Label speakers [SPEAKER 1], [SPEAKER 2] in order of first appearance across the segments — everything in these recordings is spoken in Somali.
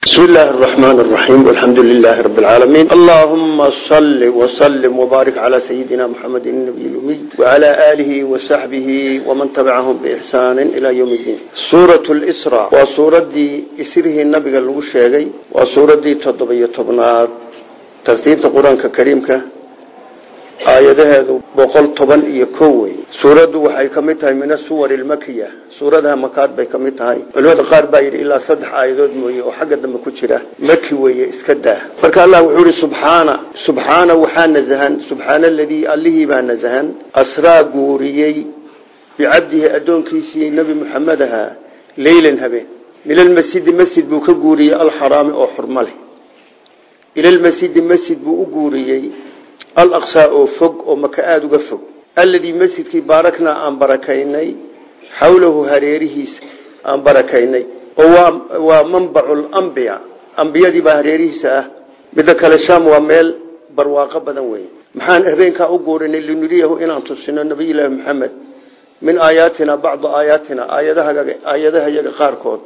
[SPEAKER 1] بسم الله الرحمن الرحيم والحمد لله رب العالمين اللهم صل وسلم وبارك على سيدنا محمد النبي الأمي وعلى آله وصحبه ومن تبعهم بإحسان إلى يوم الدين سورة الإسراء وسورة دي إسره النبي الوشيغي وسورة دي تضبية طبنات ترتيب القرآن الكريم aayadaheedu boqol toban iyo kow wey suuraddu waxay ka mid tahay min asuwar ilmakiya. Suuradaha makaad bay ka mid tahay. Culimada qaar baa yidhi ilaa saddex aayadood mooye oo xagga dambe ku jira. Maki weeye iska daa. Marka allah wuxuu yihi subxaana subxaana waxaa nasahan subxaana aladii allihii baa nasahan asraa guuriyey bicabdihi addoonkiisii nebi muxamed ahaa leylan habeen. Milalmasjidi masjid buu ka guuriyey alxaraami oo xurmo leh. Ilalmasjidi masjid buu u guuriyey alaqsaa oo fog oo maka aada uga fog. Alladii masjidkii baaraknaa aan barakaynay xawlahu hareerihiisa aan barakaynay. Oo waa manbacu lambiya ambiyadii baa hareerihiisa ah. Midda kale sham waa meel barwaaqo badan wey maxaan habeenkaa u guurinay linuriyahu inaan tusino nabiyulaahi maxamed min aayaatina bacda aayaatina aayadaha yaga qaarkood.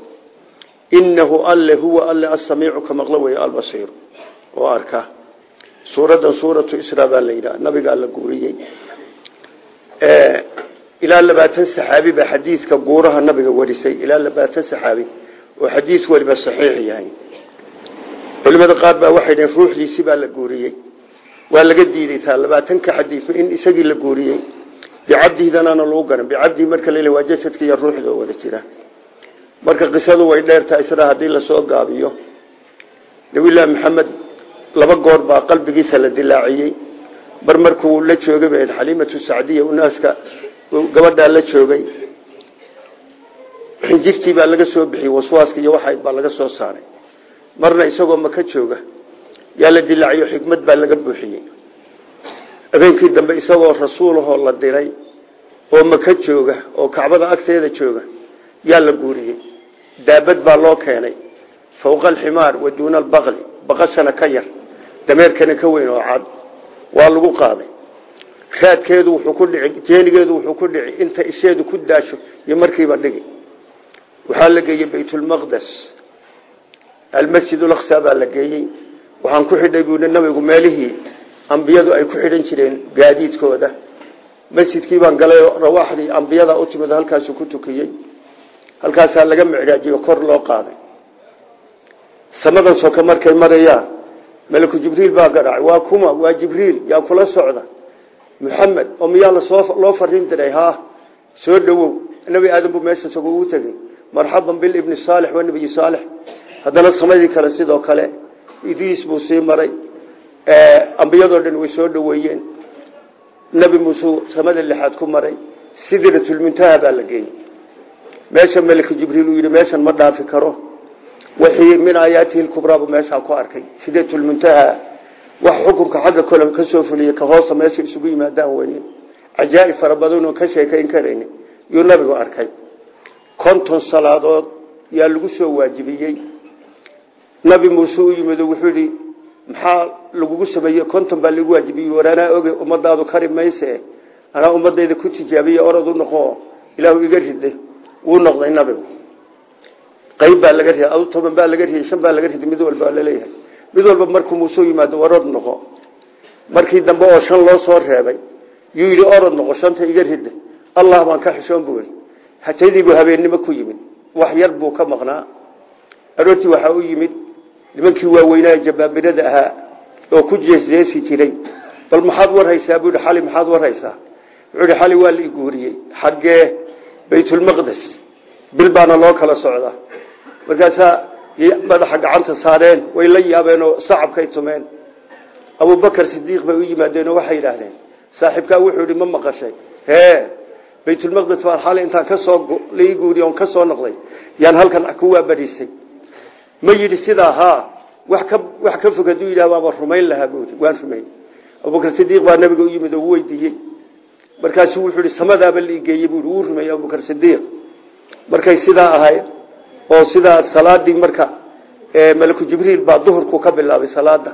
[SPEAKER 1] Inahu alle huwa alle asamiicu ka maqlo wey albasiir. Oo arka suuraddan suuratu isra baa la yidhaha nabigaa la guuriyey. Ilaa labaatan saxaabi baa xadiidka guuraha nabiga warisay. Ilaa labaatan saxaabi oo xadiis waliba saxiix yahay. Culimada qaar baa waxay dhaheen ruuxdiisi baa la guuriyey. Waa laga diiday taa labaatanka xadiis in isagii la guuriyey. Bicabdihdanaana lagu garan. Bicabdihi marka la waa jasadka iyo ruuxda oo wada jira. Marka qisadu way dheertahay isra haddii la soo gaabiyo. Nabiylaahi maxamed laba goor baa qalbigiisa la dilaaciyey. Bar markuu la joogay ba xaliimatu sacdiya unaaska gabadhaa la joogay. Xinjirtii baa laga soo bixiyey waswaaska iyo waxayd baa laga soo saaray. Marna isagoo maka jooga yaa la dilaaciyo xikmad baa laga buuxiyey. Habeenkii dambe isagoo rasuulahoo la diray oo maka jooga oo kacbada agteeda jooga yaa la guuriyey. Daabad baa loo keenay. Fawqa alximaar wa duuna albaqli baqashana ka yar dameerkana ka weyn oo cad waa lagu qaaday. Raadkeedu wuxuu ku dhici jeenigeedu wuxuu ku dhici inta isheedu ku daasho iyo markiiba dhigi waxaa la geeyey baytulmaqdes almasjid ulaqsa baa la geeyey. Waxaan ku xidhay buui nabigu meelihii ambiyadu ay ku xidhan jireen gaadiidkooda. Masjidkii baan galay rawaaxdii ambiyada u timid halkaasu ku tukiyey. Halkaasaa laga micraajiyo kor loo qaaday. Samadan soka markay marayaan malaku jibriil baa garaacay. Waa kuma waa jibriil yaa kula socda. Muxamed oo miyaa loo fariin diray? Ha soo dhowow nebi aadan buu meesha isago ugu tegey marxaban bilibni saalix waa nebiyi saalix. Haddana samadii kale sidoo kale idriis buu sii maray. Ambiyadoo dhan way soo dhoweeyeen nebi muuse samada lixaad ku maray. Sidratulmuntaha baa la geeyey meesha malaku jibriil uu ma dhaafi karo wixii min aayaatihi lkubraabu meeshaa ku arkay. Sidatulmuntaha wax xukunka xagga kole ka soo fuliyey ka hoosta meesha isugu yimaadaan weye cajaaib fara badan oo ka sheekayn karayni yuu nabigu arkay. Konton salaadood yaa lagu soo waajibiyey. Nabi muuse u yimid wuxuu yihi maxaa lagugu sameeyey? Konton baa lagu waajibiyey. War anaa oge ummadaadu kari mayse. Anaa ummadayda ku tijaabiye orad u qayb baa laga riday adu toban baa laga riday shan baa laga riday mid walba la leeyahay mid walba markuu muuse yimaado orod noqo. Markii dambe oo shan loo soo reebay yuu yidhi orod noqo shanta iga rida allah baan ka xishoon buu yidhi hataydiibuu habeennimo ku yimid. Wax yar buu ka maqnaa. Aroortii waxaa u yimid nimankii waaweynaa jabaabirada ahaa oo ku jeesjeesi jiray bal maxaad warhaysaa? Buu xali maxaad warhaysaa? Wuxuu xali waa la iguuriyey xaggee baytulmaqdes bil baana loo kala socdaa markaasaa madaxa gacanta saareen way la yaabeen oo sacabkay tumeen. Abubakar sidiiq bay u yimaadeen oo waxay yidhaahdeen saaxiibkaa wuxuu yidhi ma maqashay. Hee baytulmaqdes baan xalay intaan ka soo lai guuriy on ka soo noqday. Yaan halkan ku waabariisay ma yidhi sidaa haa wax ka wax ka fog hadduu yidhah waaba rumayn lahaa yidhi. Waan rumayn. Abubakar sidiiq baa nabiga u yimid oo u weydiiyey. Markaasuu wuxuu yidhi samadaaba la igeeyey buu yidhi. Wuu rumeeyey abubakar sidiiq markay sidaa ahayd oo sidaa salaadii marka malaku jibriil baa duhurku ka bilaabay salaada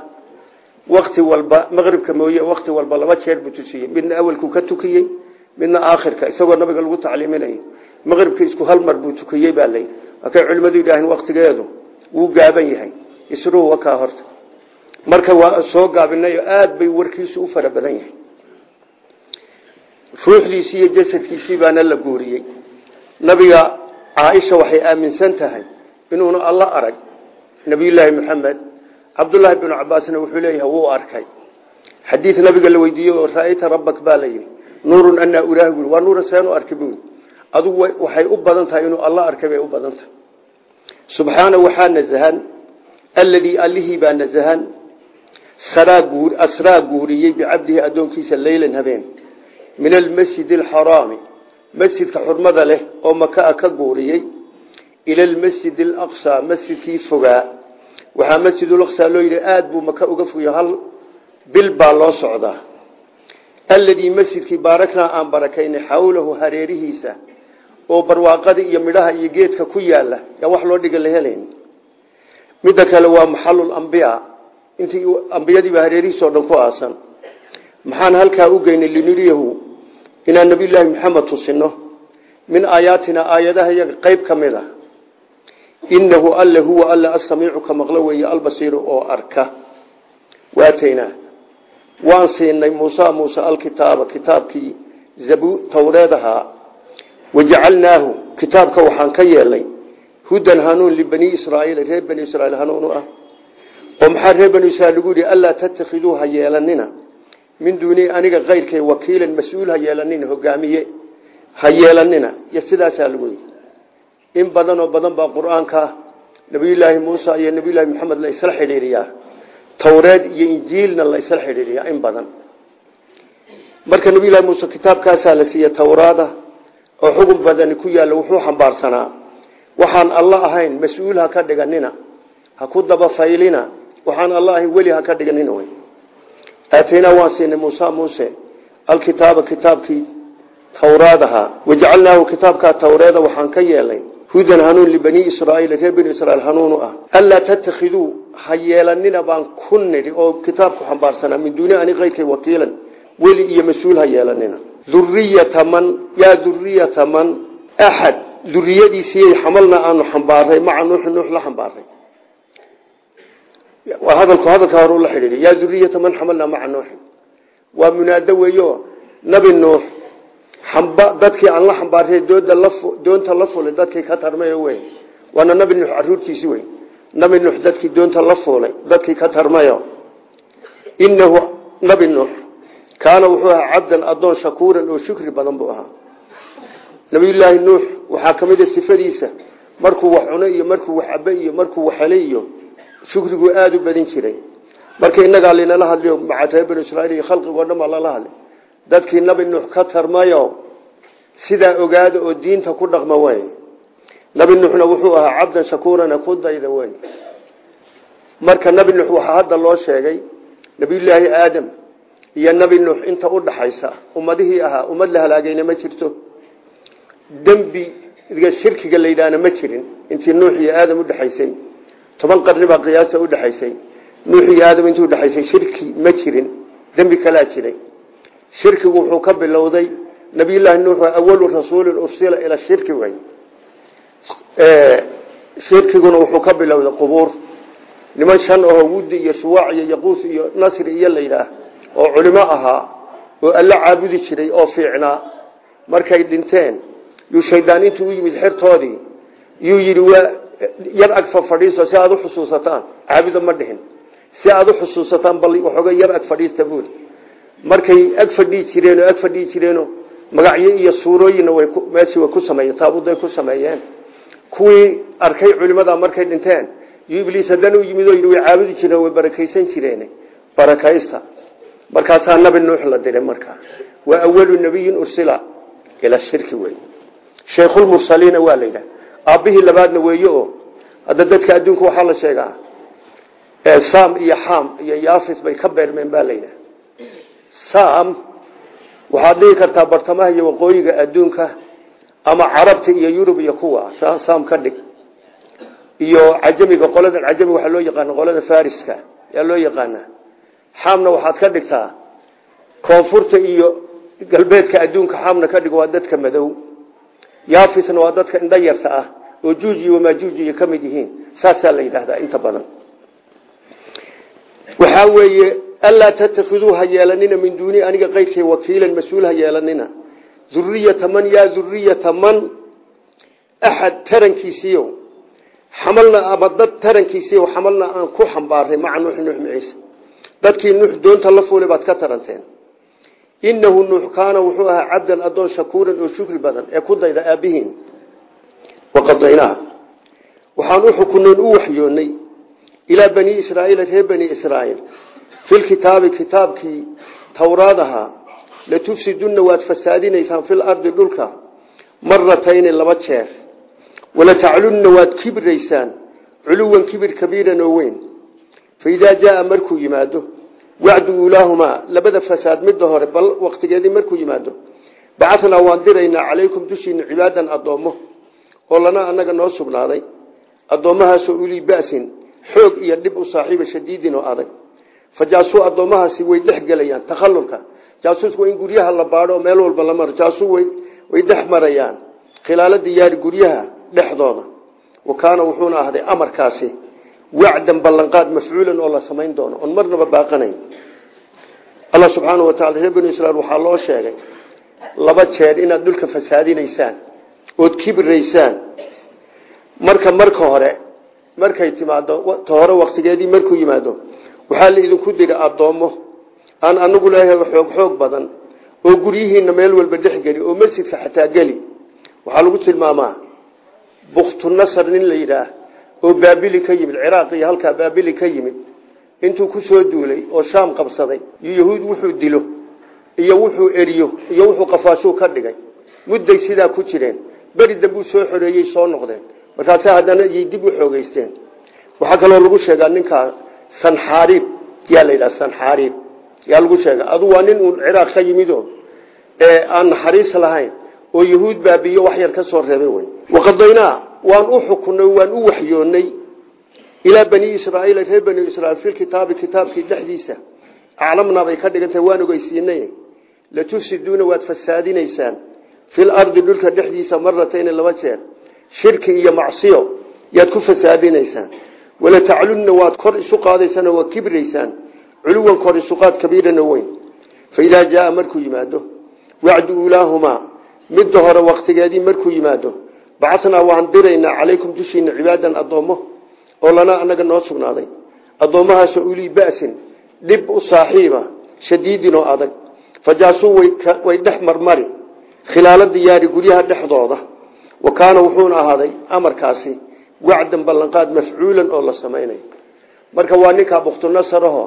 [SPEAKER 1] wakti walba maqribka mooye wakti walba laba jeer buu midna awalku ka tukiyey midna aakhirka isagoo nabiga lagu tacliiminayo maqribka isku hal mar buu tukiyey baa layidhi markay culimmadu yidhaaheen waktigeedu wuu gaaban yahay. Isruhu wakaa horta. Marka waa soo gaabinay oo aada bay warkiisu u fara badan yahay. Ruuxdiisii iyo jasadkiisii baana la guuriyey nabiga caaisha waxay aaminsan tahay inuuna alla arag. Nabiyullaahi maxamed cabdullaahi binu cabaasna wuxuu leeyahay wuu arkay. Xadiid nabiga la weydiiyey ra'ayta rabbak baa la yidhi. Nuurun anaa uraahi buui waa nuura waxay u badan tahay inuu alla arkay u badan tahay. Subxaana waxaa nasahan alladii allihii baa nasahan asraa guuriyey bicabdihi addoonkiisa leylan habeen. Min almasjid alxaraami masjidka xurmada leh oo makaa ka guuriyey ila almasjid alaqsaa masjidkii fogaa. Waxaa masjidulaqsaa loo yidhi aada buu maka uga fogya hal bil baa loo socdaa. Alladii masjidkii baaraknaa aan barakaynay xawlahu hareerihiisa oo barwaaqada iyo midhaha iyo geedka ku yaalla yaa wax loo dhiga la helayn. Midda kale waa maxalulambiya intii ambiyadiiba hareerihiisao dhan ku aasan. Maxaan halkaa u inaan nabiyulaahi maxamed tusino min aayaatina aayadaha iyaga qeyb ka mid a inahu alle huwa alle asamiicu ka maqlo weeye albasiiru oo arka. Waataynaa waan siinay muusa muuse alkitaaba kitaabkii zabu towreed ahaa wajacalnaahu kitaabka waxaan ka yeelnay hudan hanuun libani israaiil reer bani israiil hanuun u ah. Oo maxaa reer bani israiil lagu yihi anlaa tattakhiduu yeelanina min duuni aniga kayrkay wakiilan mas'uul ha yeelanina hogaamiye ha yeelanina. Iyo sidaasaa lagu in badan oo badan baa qur'aanka nabiyulaahi muusa iyo nabiyulaahi maxamed la isla xidhiiriyaa towreed iyo injiilna la isla xidhiiriyaa in badan. Marka nabiyulahi muuse kitaabkaasaa la siiye towraada oo xugun badani ku yaalla wuxuu xambaarsanaa waxaan alla ahayn mas'uul ha ka dhiganina ha ku dabafaylina waxaan alla ahayn weli ha ka dhiganina aataynaa waan siinay muusa muuse alkitaaba kitaabkii towraad ahaa wajacalnaahu kitaabkaa towreeda waxaan ka yeelnay hudan hanuun libani israaiil reer bani israiil hanuun u ah anlaa tattakhiduu ha yeelanina baan ku nidhi oo kitaabku xambaarsanaa min duuni ani kayrkay wakiilan weli iyo mas'uul ha yeelanina duriyata man yaa duriyata man axad duriyadiisiyay xamalna aanu xambaaray maca nuuxi nuux la xambaaray hadalku hadalka hore ula xidhiiday yaa duriyata man xamalna maca nuuxin waa munaado weeyo nabi nuux xamba dadkii aan la xambaaray dooda la doonta la fulay dadkii ka tarmay wey waana nabi nuux caruurtiisi wey nabi nuux dadkii doonta la fuulay dadkii ka tarmayo inahu nabi nuux kaana wuxuu ahaa cabdan adoon shakuuran oo shukri badan buu ahaa. Nabiyullaahi nuux waxaa ka mid a sifadiisa. Markuu markuu shukrigu aada u badin jiray marka inagaa linala hadliyo maca reer banu israiil iyo khalqigoo dhan baa lala hadlay dadkii nabi nuux ka tarmayo sidaa ogaada oo diinta ku dhaqma wey nabi nuuxna wuxuu ahaa cabdan shakuurana ku dayda wey marka nabi nuux waxaa hadda loo sheegay nabiyullaahi aadam iyo nabi nuux inta u dhaxaysa ummadihii ahaa ummad la halaagayna ma jirto dembiga shirkiga la ma jirin intii nuux iyo aadam udhexaysay toban qarni baa qiyaasa udhexaysay nuux iyo aadam intii udhexaysay shirki ma jirin. Dembi kalaa jiray. Shirkigu wuxuu ka bilowday nabiyullaahi nuux awalu rasuulin ursila ila shirki way shirkiguna wuxuu ka bilowday qubuur. Niman shan ahoo wuddi iyo shuwaac iyo yaquus iyo nasri iyo layidhaah oo culimo ahaa oo alla caabudi jiray oo fiicnaa markay dhinteen yuu shaydaan intuu u yimid xertoodii yuu yidhi yar ag fadhiiso si aada u xusuusataan caabuda ma dhihin. Si aada u xusuusataan bal waxooga yar ag fadhiista buuli. Markay ag fadhihi jireen oo ag fadhihi jireeno magacyo iyo suurooyinna way meeshii way ku sameeyeen taabuday ku sameeyeen. Kuwii arkay culimada markay dhinteen yuu ibliis u yimid oo yidhi way caabudi way barakaysan jireen barakaysta. Markaasaa nabi nuux la diray markaa waa awalu nabiyin ursila ila shirki wey sheikhulmursaliina waa la aabbihii labaadna weeye oo hadda dadka adduunka waxaa la sheegaa sam iyo xam iyo yafis bay ka beermeen baa la yidhaha sam waxaad dhigi kartaa bartamaha iyo waqooyiga adduunka ama carabta iyo yurub iyo kuwa sam ka dhig. Iyo cajamiga qoladan cajamiga waxaa loo yaqaana qolada fariska yaa loo yaqaanaa. Xaamna waxaad ka dhigtaa koonfurta iyo galbeedka adduunka xaamna ka dhig waa dadka madow yaafisna waa dadka indho yarta ah oo juuj iyo wamaajuuj iyo ka mid yihiin. Saasaa la yidhaahdaa inta badan. Waxaa weeye anlaa tatakiduu ha yeelanina min duuni aniga keyrkay wakiilan mas'uul ha yeelanina. Duriyata man yaa duriyata man? Axad tarankiisiiyo xamalna ama dad tarankiisiiyo xamalna aan ku xambaaray maca nuux nuux maciise dadkii nuux doonta la fuulay baad ka taranteen inahu nuux kaana wuxuu ahaa cabdan adoon shakuuran oo shukri badan ee ku dayda aabbihiin waqadaynaa waxaan u xukunoon u waxyoonnay ilaa bani israaiila reer bani israaiil. Filkitaabi kitaabkii towraad ahaa latufsidunna waad fasaadinaysaan fil ardi dhulka maratayni laba jeer. Walataclunna waad kibraysaan culuwan kibir kabiiran oo weyn. Faidaa jaaa markuu yimaado wacdu ulaahumaa labada fasaad midda hore bal waqtigeedii markuu yimaado bacanaa waan diraynaa calaykum dushiina cibaadan addoommo oo lana annaga noo sugnaaday addoommahaasoo ulii ba'sin xoog iyo dhib u saaxiiba shadiidin oo adag. Fa jaasuu addoommahaasi way dhex gelayaan takhallulka. Jaasuusku in guryaha la baadho oo meel walba la maro. Jaasuu way dhex marayaan khilaalo diyaari guryaha dhexdooda. Wa kaana wuxuuna ahday amarkaasi wacdan ballanqaad mafcuulan oo la samayn doono. Oon marnaba baaqanayn. Allah subxaana wa tacala reer banu israiil waxaa loo sheegay laba jeer inaad dhulka fasaadinaysaan ood kibraysaan marka marka hore markay timaado ta hore waktigeedii markuu yimaado waxaa la idinku dira addoommo aan anagu leeyahay xoog xoog badan oo guryihiina meel walba dhex geli oo masjidka xataa geli. Waxaa lagu tilmaamaa buktunasar nin la yidhaah oo baabili ka yimid ciraaq iyo halkaa baabili ka yimid intuu ku soo duulay oo shaam qabsaday iyo yahuud wuxuu dilo iyo wuxuu eriyo iyo wuxuu qafaashuu ka dhigay. Mudday sidaa ku jireen. Beri dambuu soo xoreeyey soo noqdeen. Markaase haddana yay dib u xoogeysteen. Waxaa kaloo lagu sheegaa ninkaa sanxaariib. Yaa la yidhaha sanxaariib. Yaa lagu sheega adu waa nin uun ciraaq ka yimido ee aan naxariis lahayn oo yahuud baabiyo wax yar ka soo reebay wey waqadaynaa waan u xukunay waan u waxyoonnay ilaa bani israaiil reer bani israiil filkitaabi kitaabkii dhexdiisa. Aclamnaa bay ka dhigantahay waan ogeysiinay. Latufsiduuna waad fasaadinaysaan. Fil ardi dhulka dhexdiisa maratayni laba jeer. Shirki iyo macsiyo yaad ku fasaadinaysaan. Walataclunna waad kor isu qaadaysaan oo kibraysaan culuwan kor isuqaad kabiirana weyn. Faidaa jaaa markuu yimaado. Wacdu ulaahumaa midda hore waktigeedii markuu yimaado bacasnaa waan diraynaa calaykum dushiina cibaadan addoommo oo lanaa annaga noo sugnaaday. Addoommahaasoo ulii ba'sin dhib u saaxiiba shadiidin adag. Fajaasuu way dhex marmari khilaalo diyaari guryaha dhexdooda. Wa kaana wuxuuna ahaaday amarkaasi wacdan ballanqaad mafcuulan oo la samaynayo marka waa ninkaa buktunasaraho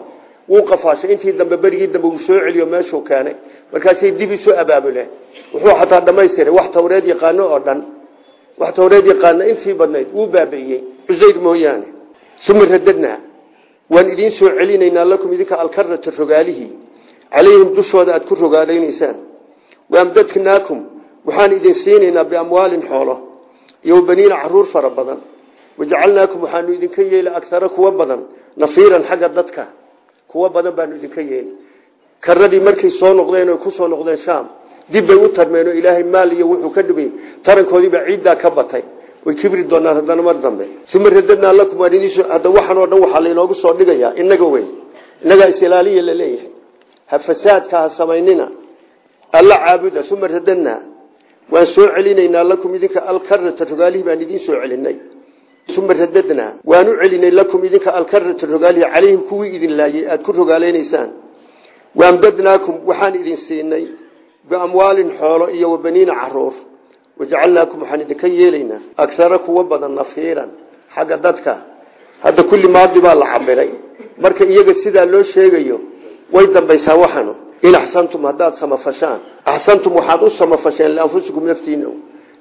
[SPEAKER 1] wuu qafaashay. Intii dambe berigii dambe uu soo celiyo meeshuu keenay. Markaasay dib isu abaabuleen wuxuu xataa dhamaystiray wax tawreed yaqaano oo dhan wax tawreed yaqaana intii badnayd wuu baabi'iyey cusayr mooyaane suma radadnaa waan idiin soo celinaynaa lakum idinka alkarata rogaalihii calayhim dushooda aad ku rogaaleynaysaan waamdadnaakum waxaan idin siinaynaa biamwaalin xoolo iyo baniina carruur fara badan. Wajacalnaakum waxaanu idinka yeeli agara kuwa badan nafiiran xagga dadka. Kuwa badan baanu idinka yeeli karadii markay soo noqdeen o ku soo noqdeen shaam dib bay u tarmeen ilaahay maal iyo wuxuu ka dhibay tarankoodiibaa ciiddaa ka batay. Way kibri doonaan haddana mar dambe. Suma radadnaa lakum hadda waxan oo dhan waxaa lainoogu soo dhigayaa inaga wey innagaa isilaaliya la leeyahay. Ha fasaadka ha samaynina. Alla caabuda radadnaa. Waan soo celinaynaa lakum idinka alkarata rogaalihii baan idiin soo celinay uma waan u celinay lakum idinka alkarata rogaalihi calayhim kuwii idin laayay aada ku rogaaleynaysaan waamdadnaakum waxaan idin siinay biamwaalin xoolo iyo wabaniina carruur wajacalnaakum waxaan idinka yeelaynaa agara kuwa badan nafiiran xagga dadka hadda kulli maadi baa la cabiray marka iyaga sidaa loo sheegayo way dambaysaa waxanu in axsantum haddaad samafashaan axsantum waxaad u samafasheen lianfusikum naftiina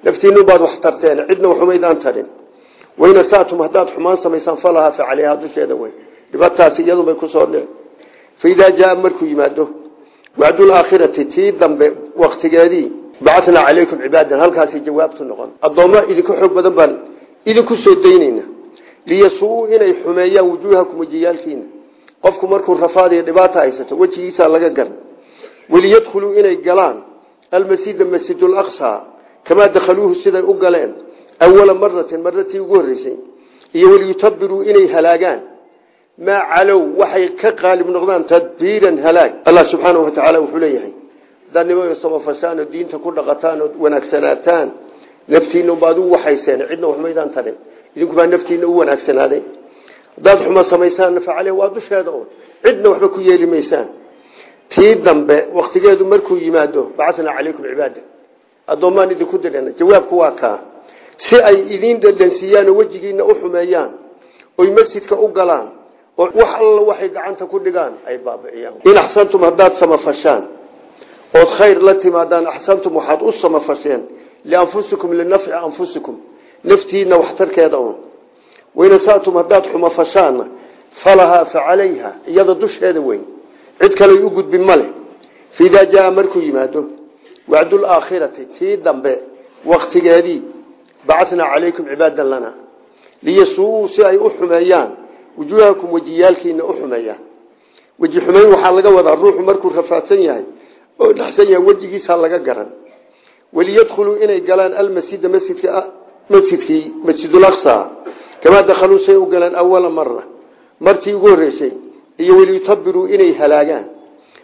[SPEAKER 1] naftiinu baad wax tarteen cidna waxumaydaan tarin wayna saatum haddaad xumaan samaysaan falahaa fa caleyhaa dusheeda wey dhibataasi iyadubay ku soo dhe faidaa jaaa markuu yimaado wacdulaakhirati tii dambe waktigeedii bacatnaa calaykum cibaadan halkaasi jawaabtu noqon. Addoommo idinka xoog badan baan idinku soo daynayna. Liyasuu inay xumeeyaan wujuuhakum wejiyaalkiina qofku markuu rafaadiyo dhibaata haysato wejigiisaa laga garan waliyadkhuluu inay galaan. Almasjida masjidulaqsa kamaa dakhaluuhu siday u galeen. Awala maratin maratii ugu horreysay. Iyo waliyutabiruu inay halaagaan maa calow waxay ka qaalib noqdaan tadbiiran halaag. Allah subxaanahu watacaala wuxuu leeyahay haddaad nimanka samafashaan oo diinta ku dhaqataan oo wanaagsanaataan naftiina baad u waxayseen cidna waxmaydaan tarin idinkubaa naftiina u wanaagsanaaday haddaad xumo samaysaan facale waa dusheeda un cidna waxba ku yeeli maysaan. Tii dambe waktigeedu markuu yimaado bacatnaa calaykum cibaada addoommaan idinku dirana jawaabku waa kaa. Si ay idiin dhadhansiiyaan oo wax alla waxay gacanta ku dhigaan ay baabi'iyaan. In axsantum haddaad samafashaan ood khayr la timaadaan axsantum waxaad u samafasheen lianfusikum linafci anfusikum naftiina waxtarkeeda un waynasaatum haddaad xumafashaanna falahaa fa calayha iyada dusheeda weyn. Cid kaley u gudbin ma leh. Faidaa jaa markuu yimaado wacdulaakhirati tii dambe waktigeedii bacatnaa calaykum cibaadan lana liyasuuu si ay u xumeeyaan wujuuhakum wejiyaalkiina u xumeeyaan weji xumeyn waxaa laga wadaa ruuxu markuu rafaadsan yahay oo dhaxsan yahay wejigiisaa laga garan. Waliyadkhuluu inay galaan almasjida masjidka masjidkii masjidulaqsa kamaa dakhaluu say u galeen awala mara martii ugu horreysay iyo waliyutabiruu inay halaagaan.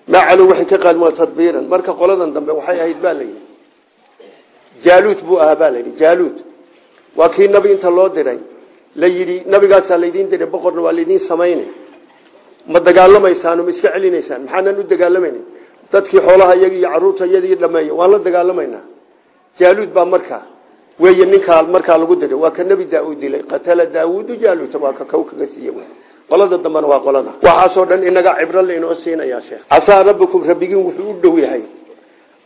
[SPEAKER 1] Maa calow waxay ka qaalima tadbiiran. Marka qoladan dambe waxay ahayd baa layidhi jaaluud buu ahaa baa layidhi waa kii nabi inta loo diray la yidhi nabigaasaa laydiin diray boqorna waa laydiin samayna ma dagaalamaysaan ma iska celinaysaan maxaanan u dagaalamayna dadkii xoolaha iyagi iyo carruurta iyadii dhameeya waan la dagaalamaynaa jaaluud baa markaa weeye ninkaa markaa lagu diray waa ka nebi daa-uud dilay qatala daawuudu jaaluuta waa ka kow kaga siiye qolada dambena waa qolada waxaasoo dhan inaga cibro laynoo siinayaa sheekh casaa rabbikum rabbigiin wuxuu u dhow yahay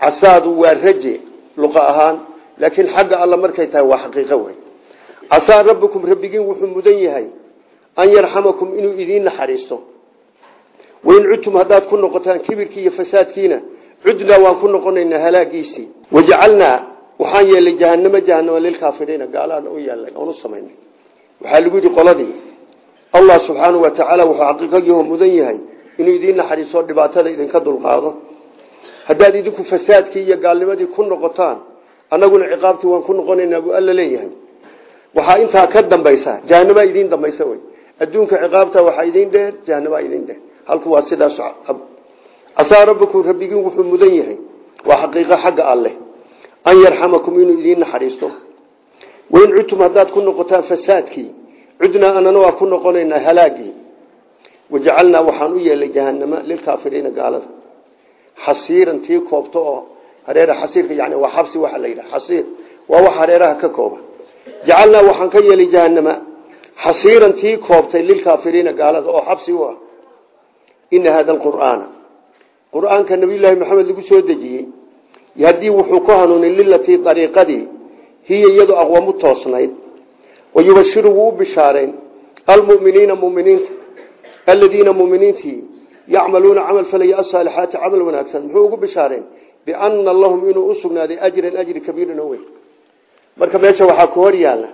[SPEAKER 1] casaadu waa raje luqa ahaan laakiin xagga alla markay tahay waa xaqiiqo wey casaa rabbikum rabbigiin wuxuu mudan yahay an yarxamakum inuu idiin naxariisto wain cudtum haddaad ku noqotaan kibirkii iyo fasaadkiina cudnaa waan ku noqonaynaa halaagiisii. Wajacalnaa waxaan yeelay jahanamo jahanama lilkaafiriina gaalaana u yeelnay oon u samaynay waxaa lagu yidhi qoladii allah subxaanau wa tacaala wuxuu xaqiiqagiiho mudan yahay inuu idiin naxariiso dhibaatada idinka dulqaado. Haddaad idinku fasaadkii iyo gaalnimadii ku noqotaan annaguna ciqaabtii waan ku noqonaynaa buu alla leeyahay waxaa intaa ka dambaysa jahanabaa idiin dambaysa wey adduunka ciqaabta waxaa idiin dheer jahanabaa idiin dheer. Halku waa sidaas casaa rabbikum rabbigiin wuxuu mudan yahay. Waa xaqiiqo xagga alleh an yarxamakum inuu idiin naxariisto. Wain cudtum haddaad ku noqotaan fasaadkii. Cudnaa anana waa ku noqonaynaa halaagii. Wajacalnaa waxaan u yeelay jahanama lilkaafiriina gaalada. Xasiiran tii koobto oo hareera xasiirka yani waa xabsi waxa la yidhaha xasiir. Waa wax hareeraha ka kooba jacalnaa waxaan ka yeelay jahanama xasiiran tii koobtay lilkaafiriina gaalada oo xabsi u ah. Ina hada alqur'aana qur'aanka nabiyullaahi maxamed lagu soo dejiyey. Haddii wuxuu ku hanuunay lilatii ariiqadii hiya iyadu aqwamu toosnayd. Wayubashiru wuu u bishaarayn almuminiina muminiinta. Aladiina muminiintii yacmaluuna camal falaya asaalixaati camal wanaagsan. Muxuu ugu bishaareen biana lahum inuu u sugnaaday ajran ajri marka meesha waxaa ku hor yaalla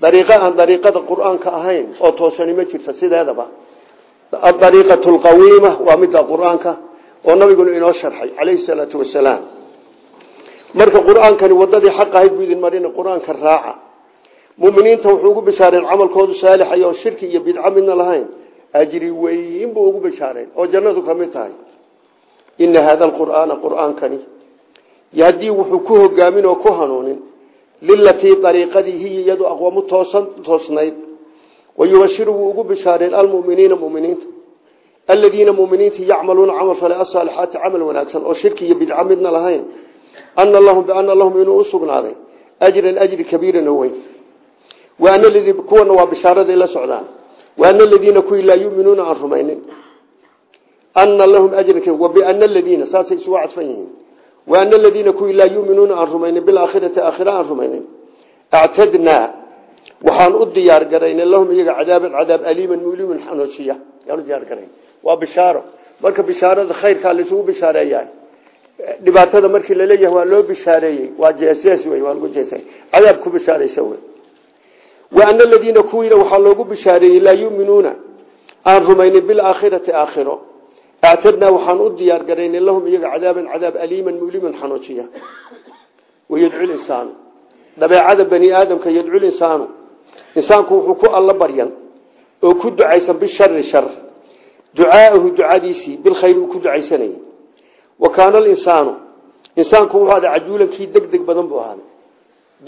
[SPEAKER 1] dariiqo aan dariiqada qur'aanka ahayn oo toosani ma jirto sideedaba. Adariiqatu lqawiima waa midda qur'aanka oo nabiguna inoo sharxay calayhi salaatu wasalaam marka qur'aankani wadadii xaq ahayd buu idin marina qur'aanka raaca. Muminiinta wuxuu ugu bishaareen camalkoodu saalixay oo shirki iyo bidco midna lahayn. Ajri weyn buu ugu bishaareen oo jannadu ka tahay. Ina hada alqur'aana qur'aankani. Wuxuu ku hogaamin oo ku hanuunin lilatii ariiqadii hiya iyadu aqwamu toosan toosnayd. Wayubashiru wuu ugu bishaareen almuminiina muminiinta. Aladiina muminiintii yacmaluuna camal fale asaalixaati camal wanaagsan oo shirki iyo bidco midna lahayn. Ana lahum biana lahum inuu usugnaaday ajran ajri kabiiran oo weyn. Kuwana waa bishaaraday la socdaan. Waana aladiina kuwii laa yuminuuna aan rumaynin. Ana lahum ajran wabiana yihiin waana aladiina kuwii laa yuminuuna aan rumaynin bilaakhirati aakhira aan rumaynin actadnaa waxaan u diyaar garaynay lahum iyaga cadaaban cadaab aliiman muliman xanuujiya yaan u diyaar garayn waa bishaaro marka bishaarada khayrkaa laisugu bishaareeyaa dhibaatada markii la leeyahay waa loo bishaareeyey waa jees wey waa lagu jeesay cadaab ku bishaaraysa wey waana aladiina kuwiina waxaa loogu bishaareeyey laa yuminuuna aan rumaynin bilaakhirati aakhiro actadnaa waxaan u diyaar garaynay lahum iyaga cadaaban cadaab aliiman muliman xanuujiya wayadcu insaanu dabeecada bani aadamka yadcul insaanu insaanku wuxuu ku alla baryan oo ku ducaysan bishari shar ducaa'ahu ducadiisii bilkhayr uu ku ducaysanayay wa kaana alinsaanu insaanku wuxuu ada cajuulankii deg deg badan buu ahaaday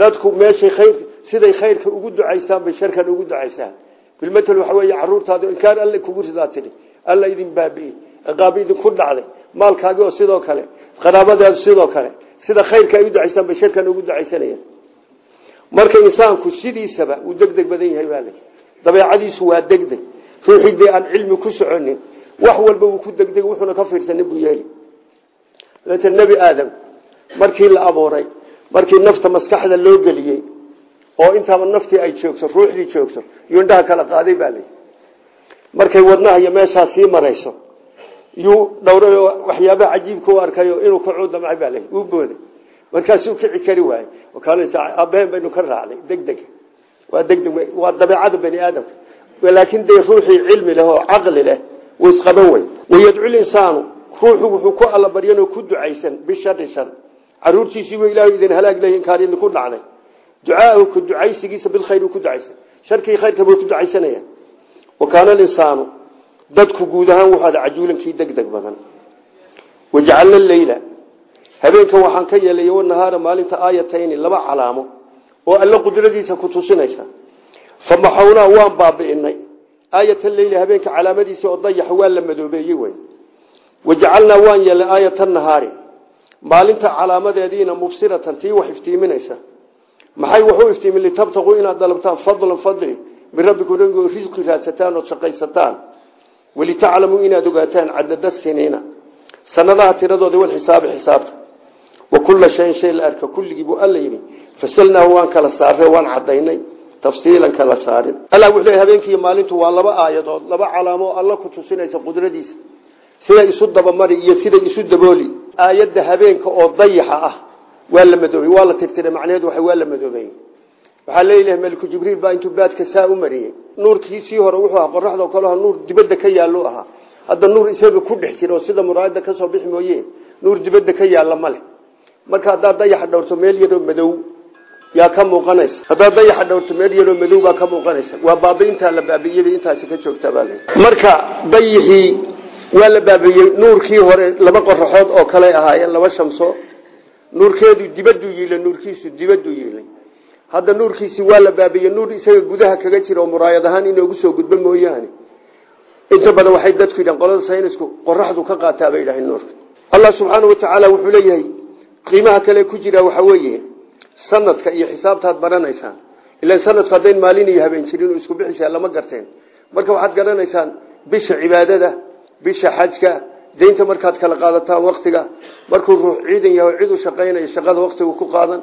[SPEAKER 1] dadku meeshay khayr siday khayrka ugu ducaysaan bay sharkan ugu ducaysaan bilmatel waxa weeye caruurtaada inkaan alle kugu ridaa tidhi ciqaabo idinku dhacday maalkaagi oo sidoo kale qaraabadaadu sidoo kale sida khayrka ay u ducaysaan bay ugu ducaysanayaan marka insaanku sidiisaba uu deg deg badan yahay baa le dabeecadiisu waa deg deg ruuxii aan cilmi ku soconin wax walba wuu ku degdeg wuxuuna ka fiirsanin buu yeeli. Dabeeta nebi aadam markii la abuuray markii nafta maskaxda loo geliyey oo intaaba naftii ay joogto ruuxdii joogto yuu kala qaaday baa lay markay wadnaha iyo meeshaa sii marayso yuu dhowray oo waxyaabaha cajiibka u arkayo inuu kacuu damcay baa lay uu booday. Markaasuu kici kari waayey aabaheen baynu ka raacnay deg deg waa degdeg waa dabeecada bani aadamka. Laakiin dee ruuxii cilmi leh oo caqli leh wuu isqaban wey wayadcu linsaanu ruuxu wuxuu ku alla baryanoo ku ducaysan bishari shar caruurtiisiibu ilaahu idin halaag leh inkaan idinku dhacday ducaahu ku ducaysigiisa bilkhayr ku ducaysan. Sharkii khayrka ku ducaysanaya. Wa kaana alinsaanu dadku guud ahaan wuxuu ada cajuulankii deg deg badan. Wajacalna leyla habeenkan waxaan ka yeelay wanahaara maalinta aayatayni laba calaamo oo alla qudradiisa ku tusinaysa. Famaxawnaa waan baabi'inay. Aayata leyli habeenka calaamadiisa oo dayaxa waa la madoobeeyey wey wajacalnaa waan yeelay aayata nahaari. Maalinta calaamadeediina mubsiratan tii wax iftiiminaysa. Maxay wax u iftiimin? Litabtaquu inaad dalabtaan fadlan fadli min rabbikum rabbigo raadsataan ood shaqaysataan walitaclamuu inaad ogaataan cadada siniina sanadaha tiradooda walxisaabi xisaabta wa kulla shayin shay la arka kulligii buu alla yidhi fasalnaahu waan kala saarre waan cadaynay tafsiilan kala saarin alla wuxuu leeyahay habeenkii maalintu waa laba aayadood laba calaamo alla ku tusinaysa qudradiisa siday isu dabamari iyo siday isu dabooli aayadda habeenka oo dayaxa ah waa la madoobay waa la tirtiray macnaheedu waxa waa la nuurkiisii hore wuxuu ahaa qoraxda oo kale ahaa nuur dibadda ka yaallo ahaa. Hadda nuur isaga ku dhex jira oo sida muraayada ka soo bixi mooye nuur dibadda ka yaalla ma leh. Marka haddaad dayaxa dhowrto meel yaroo madow yaa ka muuqanaysa. Haddaad dayaxa dhowrto meel yaroo madow baa ka muuqanaysa. Waa baabiintaa la baabiiyey intaasi ka joogtaa baa marka dayixii waa la baabiiyey nuurkii hore laba qoraxood oo kale ahaayeen laba shamso. Nuurkeedu dibaduu yiilay nuurkiisu dibaduu yiilay hadda nuurkiisi waa la baabiiyey. Nuur isaga gudaha kaga jira oo muraayad ahaan inoogu soo gudbo mooyaane. Inta badan waxay dadku yidhahan qolada saynisku qoraxdu ka qaataa bay yidhaaheen nuurka. Allah subxaana wa tacaala wuxuu leeyahay qiimaha kale ku jira waxa weeye sanadka iyo xisaabtaad baranaysaan. Ilaan sanadku haddayn maalin iyo habeen jirin oo isku bixisa lama garteen. Marka waxaad garanaysaan bisha cibaadada bisha xajka daynta markaad kala qaadataan waktiga markuu ruux ciidan yahay cid u shaqaynayo shaqada waktiga ku qaadan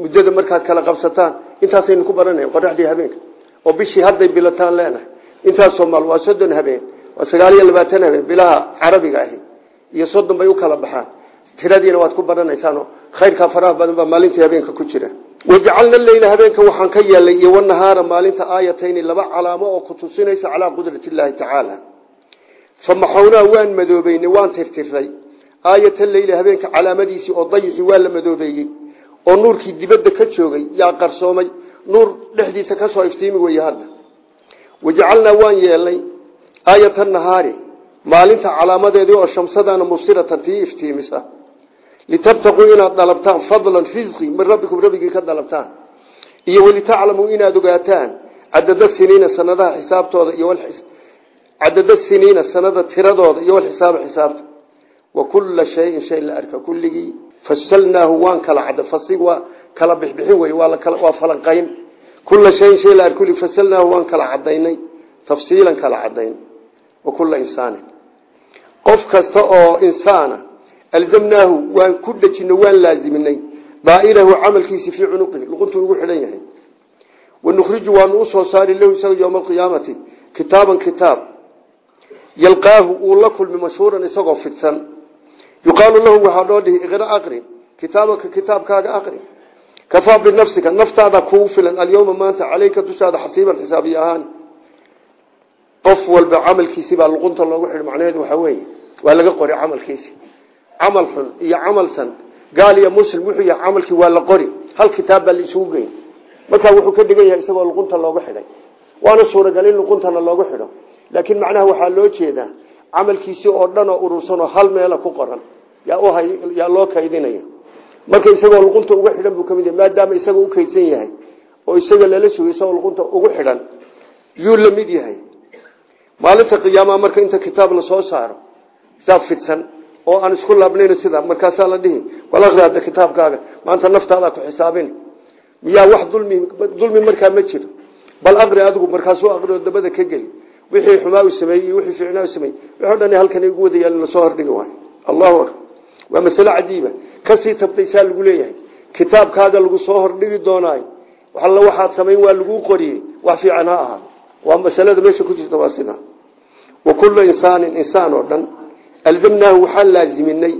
[SPEAKER 1] muddada markaad kala qabsataan intaasaynu ku baranaya qoraxdii habeenka. Oo bishii hadday bilataan leenahay. Intaasoo maal waa soddon habeen waa sagaal iyo labaatan habeen bilaha carabiga ahi iyo soddon bay u kala baxaan. Tiradiina waad ku baranaysaanoo khayrkaa faraha badan baa maalintii habeenka ku jira. Wajacalna leyla habeenka waxaan ka yeelay iyo wanahaara maalinta aayatayni laba calaamo oo ku tusinaysa calaa qudrati illaahi tacaala famaxawnaa waan madoobeynay waan tirtiray. Aayata leyli habeenka calaamadiisii oo dayixii waa la madoobeeyey oo nuurkii dibadda ka joogay yaa qarsoomay nuur dhexdiisa ka soo iftiimi weye hadda. Wajacalnaa waan yeelnay aayata nahaari maalinta calaamadeedii oo shamsadana mubsiratan tii iftiimisa. Litabtaquu inaad dalabtaan fadlan risqi min rabbikum rabbigii ka dalabtaan iyo walitaclamuu inaad ogaataan cadada siniina sanadaha xisaabtooda iyo cadada siniina sanada tiradooda iyo walxisaaba xisaabta. Wa kulla shayin shay la arka kulligii fasalnaahu waan kala cada fasig waa kala bixbixin wey waa falanqayn. Kulla shayin shay la arka kulligii fasalnaahu waan kala cadaynay tafsiilan kala cadayn wa kulla insaanin. Qof kasta oo insaana alzamnaahu waan ku dhejino waan laaziminay daairahu camalkiisi fii cunuqihi luquntuu ugu xidhan yahay. Wanukhriju waanu u soo saari lahu isaga yowma alqiyaamati kitaaban kitaab. Yalqaahu uu la kulmi mashhuuran isagoo yuqaalu lahu waxaa loo dhihi iqra aqri kitaabaka kitaabkaaga aqri kafaa binafsika naftaada kugu filan alyowma maanta caleyka dushaada xasiiban xisaabiy ahaan qof walba camalkiisi baa luqunta loogu xidhi macnaheedu waxaa weeye waa laga qori camalkiisi camal xun iyo camal san gaal iyo muslim wuxuu yahay camalkii waa la qori hal kitaab baa la isugu geyn markaa wuxuu ka dhigan yahay isagoo luqunta loogu xidhay waana suuragal in luquntana loogu xidho laakiin macnaha camalkiisii oo dhan oo urursanoo hal meela ku qoran. Yaa loo kaydinaya. Marka isagoo luqunta ugu xidhan buu ka mid yahay maadaama isaga u kaydsan yahay oo isaga lala sugay isagoo luqunta ugu xidhan yuu la yahay. Maalinta qiyaamaha marka inta kitaab la soo saaro kitaab fidsan oo aan isku laabnayn sida markaasaa la dhihi wal aqri hadda kitaabkaaga maanta naftaadaa ku xisaabin. Miyaa wax dulmi dulmi markaa ma jiro. Bal aqri adigu markaasuu aqri oo dabada ka geli wixii xumaa u sameeyey wixii fiicnaa u sameeyey wixii dhan halkan igu wada yaal la soo hordhigi waayo. Allahu akbar. Waa masale cajiiba ka sii tabtaysaa lagu leeyahay. Kitaabkaaga lagu soo hordhigi doonaayo alla waxaad samayn waa laguu qoriyey. Wax fiican ha ahaa. Masalada meesha ku jirta waa wa kullu insaanin insaan oo dhan. Alzamnaahu waxaan laaziminay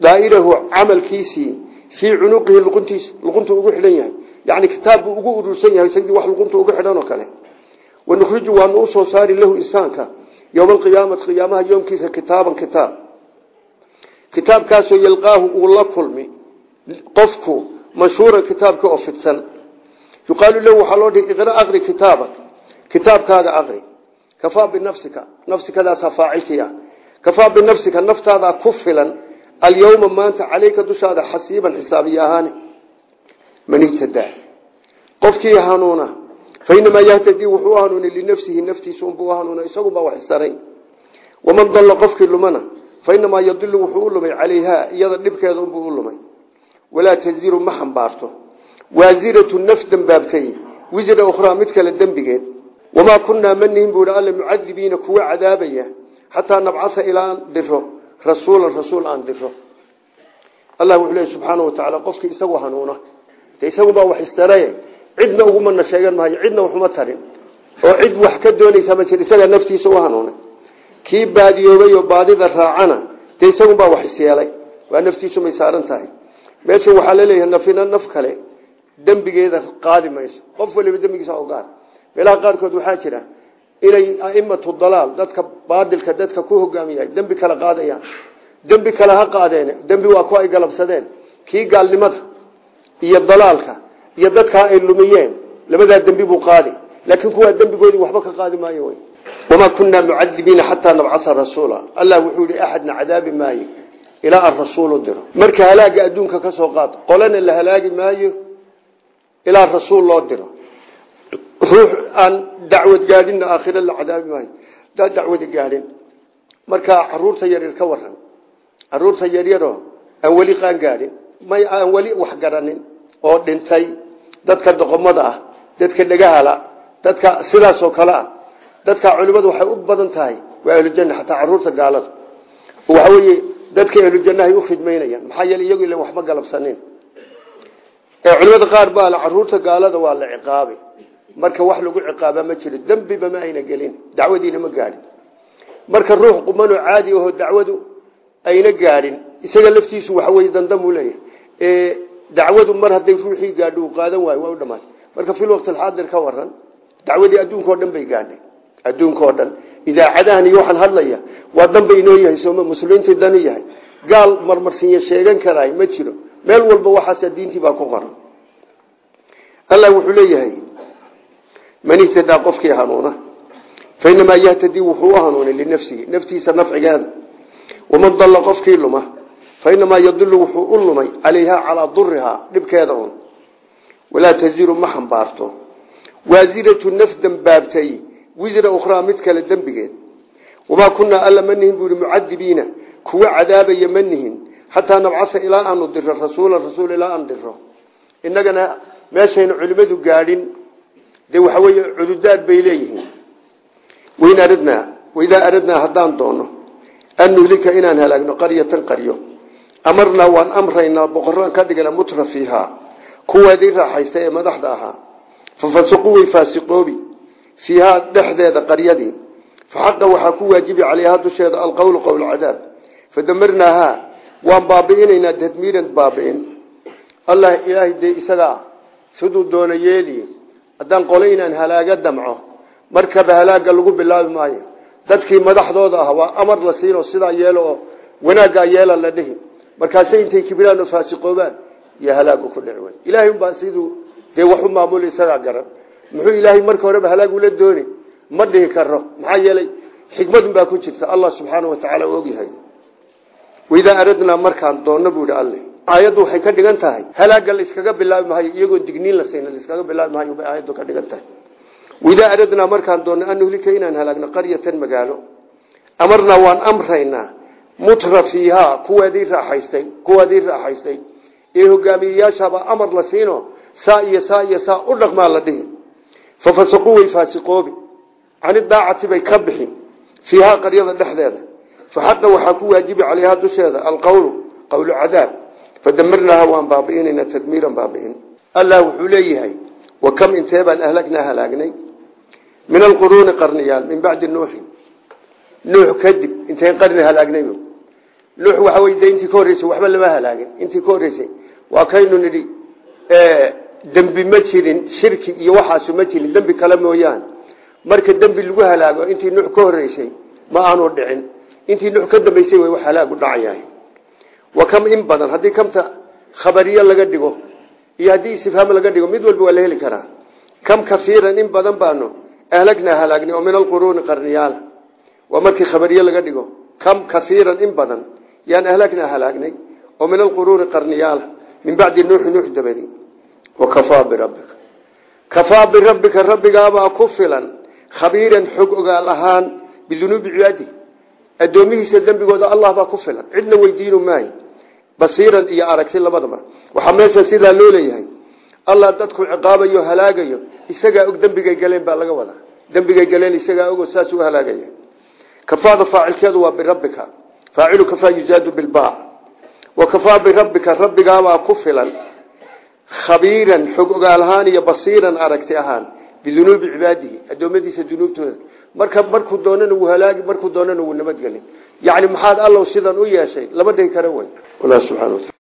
[SPEAKER 1] daa'irahu camalkiisii fii cunuqihi luquntiis luquntu ugu xidhan yahay. Yani kitaab ugu urursan yahay sidii wax luqunta ugu xidhan oo kale wanukhriju waanu u soo saari lahu insaanka. Yowma alqiyaamati qiyaamaha yoomkiisa kitaaban kitaab. Kitaabkaasoo yalqaahu uu la kulmi. Qofku manshuura kitaabka oo fidsan. Yuqaalu lahu waxaa loo dhihi iqra aqri kitaabak. Kitaabkaaga aqri. Kafaa binafsika. Nafsikadaasaa faacilkiia kafaa binafsika naftaadaa ku filan. Alyawma maanta caleyka dushaada xasiiban xisaabiye ahaane man ihtadaa qofkii hanuuna fa inamaa yahtadii wuxuu u hanuunay linafsihi naftiisa unbuu hanuuna isaguba wax isaray waman dalla qofkii lumana fa inamaa yadilu wuxuu u lumay calayhaa iyada dhibkeeda unbuu u lumay walaa taziru ma xambaarto waasiratu naf dembaabtay wisra ukhraa mid kale dembigeed wamaa kunnaa manihin buu hi alla mucadibiina kuwa cadaabaya xataa nabcasa ilaa aan diro rasuulan rasuul aan diro allah wuxuu leeya subxaana wa tacaala cidna ugumana sheegan maayo cidna waxuma tarin. Oo cid wax ka doonaysa ma jir isagaa naftiisa u hanuunay kii baadiyoobay oo baadida raacana dee isagunbaa wax isyeelay waa naftiisu may saaran tahay. Meesha waxaa la leeyahay nafina naf kale dembigeeda qaadi qof waliba dembigiisa u gaar. Meelaha qaarkood waxaa jira inay aimatu dalaal dadka baadilka dadka ku hogaamiyahay dembi kale qaadayaan. Dembi kale ha qaadeen dembi waa ku ay galabsadeen. Kii gaalnimada iyo dalaalka iyo dadkaa ay lumiyeen. Labadaa dembi buu qaadi. Laakiin kuwaa dembigoodii waxba ka qaadi maayo wy wamaa kunaa mucadibiina xataa nabcaa rasuula. Allah wuxuu yihi axadna cadaabi maayo. Ilaa aan rasuulu diro. Marka halaaga adduunka ka soo qaad qolana la halaagi maayo ilaa rasuul loo diro. Ruux aan dacwad gaadhinna aakhira la cadaabi maayo. Daa dacwada gaadhin. Markaa carruurta yaryar ka waran carruurta yaryaroo aan weli qaan gaadhin. May aan weli wax garanin oo dhintay dadka doqomada ah dadka dhagahala dadka sidaasoo kale ah dadka culimadu waxay u badan tahay waa ahlujanna xataa carruurta gaalada waxa weeye dadka ahlujannahay u khidmaynayaan maxaa yeele iyagu ila waxma galabsanin. Ee culimada qaar baa la carruurta gaalada waa la ciqaabay marka wax lagu ciqaaba ma jiro dembiba ma ayna gelin dacwadiina ma gaadhin marka ruux qumanoo caadi ahoo dacwadu ayna gaadhin isaga laftiisu waxa weye dandamuu leeyahay dacwadu mar hadday ruuxii gaadho qaadan waayo waa u dhamaatay marka fil waqti alxaadir ka waran dacwadii adduunka o dhan bay gaadhay. Adduunka oo dhan. Idaacadahan iyo waxaan hadlaya waa dan bay inoo yahay sooma muslimiintii danu yahay. Gaal marmarsinya sheegan karaay ma jiro. Meel walba waxaasa diintii baa ku qoran. Allah wuxuu leeyahay man ihtadaa qofkii hanuuna fa inamaa yahtadii wuxuu u hanuunay linafsihi naftiisa nafcigeeda waman fa inamaa yadilu wuxuu u lumay calayhaa calaa durihaa dhibkeeda un walaa taziru ma xambaarto. Waasiratu naf dembaabtay wisra ukhraa mid kale dembigeed. Wamaa kunaa alla ma nihin buu ihi mucadibiina kuwa cadaabaya ma nihin. Xataa nabcasa ilaa aanu diro rasuulan rasuul ilaa aan diro innagana meeshayna culimadu gaadhin dee waxa weeye cududaad bay leeyihiin. Wain aradnaa waidaa aradnaa haddaan doono an nuhlika inaan halaagno qaryatan qaryo amarnaa waan amraynaa boqoraan ka dhigana mutra fiihaa kuweedii raaxaysta ee madaxda ahaa. Fafasiquu way faasiqoobi. Fiihaa dhexdeeda qaryadii. Faxaqa waxaa ku waajibi calayhaa dusheeda alqowlu qowl cadaab. Fadamarnaahaa waan baabi'inaynaa tadmiiran baabi'in. Allah ilaahay dee isagaa siduu doona yeeli. Haddaan qole inaan halaaga damco markaba halaaga lagu bilaabi maayo. Dadkii madaxdooda ah waa amar la siinoo sidaa yeelo oo wanaaggaa yeela la dhihi markaase intay kibiraan oo faasiqoobaan iyo halaagu ku dhici wey ilaahay unbaa siduu dee waxu maamuli isagaa muxuu ilaahay marka horeba halaag ula dooni? Ma dhihi karo maxaa yeelay xikmadun baa ku jirta. Allah subxaana wa tacaala u ogyahay. Waidaa markaan doonno buu ihi alle. Waxay ka dhigan tahay. Halaaga la iskaga bilaabi maayo iyagoo digniin la sayna la iskaga bilaabi maayo bay ka dhigan tahay. Waidaa aradnaa markaan doonno an nuhlika inaan halaagno qaryatan magaalo. Amarnaa waan amraynaa mutra fiihaa kuwaadii raaxaystay kuwaadii raaxaystay. Ee hogaamiyeyaashaabaa amar la siino saa iyo saa iyo saa u dhaqmaa la dhihi fafasaquu way faasiqoobi. Cani daacati bay ka bixin. Fiihaa qaryada dhexdeeda. Faxaqa waxaa ku waajibi calayhaa dusheeda alqowlu qowlu cadaab. Fadamirnaaha waan baabi'inayna tadmiiran baabi'in. Allah wuxuu leeyahay wa kam intee baan ahlagnaa halaagnay? Min alquruuni qarniyaal min bacdi nuuxin nuux kadib intayn qarni nuux waxa wey de intii ka waxba lama halaagin. Intii ka waa kaynu nidhi dembi ma jirin shirki iyo waxaasu ma jirin dembi kale mooyaan. Marka dembi lagu halaago intii nuux ka ma aanu dhicin. Intii nuux ka dambeysay way wax halaagu dhacayahay wa kam in badan? Haddii kamta khabariye laga dhigo iyo haddii istifhaam laga dhigo mid walba waa la heli karaa. Kam kafiiran in badan baanu ahlagnaa halaagnay oo min alquruuni qarniyaala waa markii khabariye laga dhigo kam kafiiran in badan yaan ahlagnaa halaagnay oo min alquruuni qarniyaala min bacdi nuuxi nuux dabadi wakafaa birabbika kafaa birabbika rabbigaabaa ku filan khabiiran xog ogaal ahaan bidunuubi cibaadi. Addoomihiisa dembigooda allah baa ku filan. Cidna weydiinu maayo basiiran iyo aragti labadaba. Waxaa meesha sidaa loo leeyahay. Allah dadku ciqaabayo halaagayo isagaa og dembigay galeen baa laga wadaa. Dembigay galeen isagaa ogo saas u halaagaya. Kafaada faacilkeedu yuzaadu bilbaac wa kafaa birabbika rabbigaabaa ku filan khabiiran xog ogaal ahaan iyo basiiran aragti ahaan bidunuubi cibaadihi addoommadiisa dunuubtooda marka markuu doonana wuu halaagi markuu doonana wuu nabadgelin yacni maxaad allow sidan u yeeshay lama dhihi kara allah subxana wataala